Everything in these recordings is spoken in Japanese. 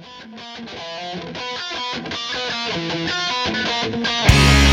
Thank you.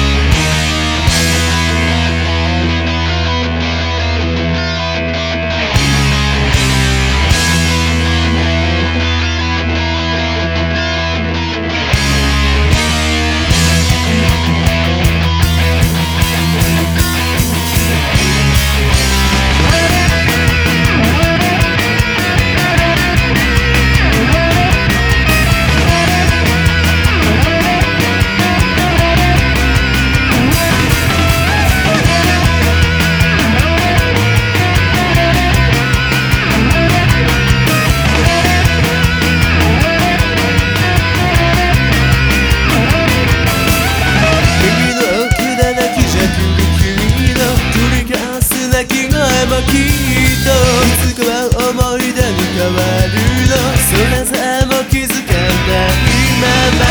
いつかは思い出に変わるの？そさえも気づかないまま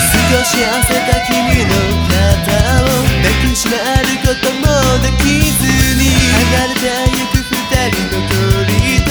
少し痩せた君の肩を抱きしめることもできずに離れてゆく二人の鳥と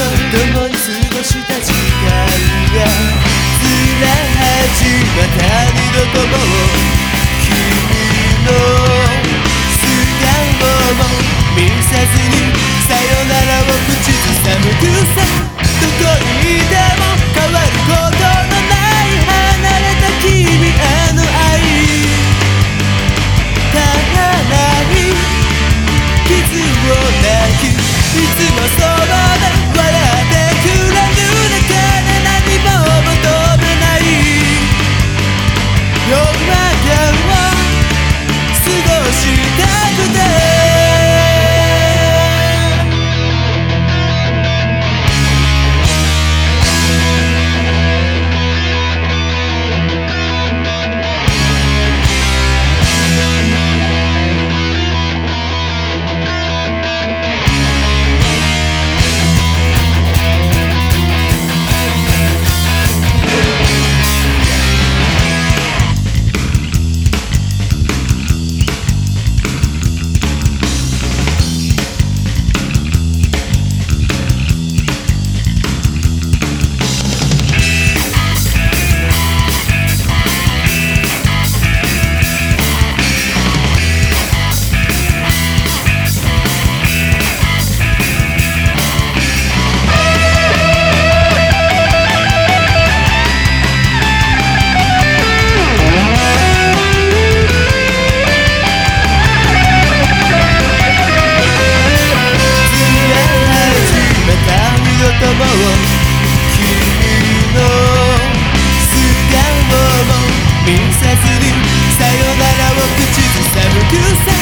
you say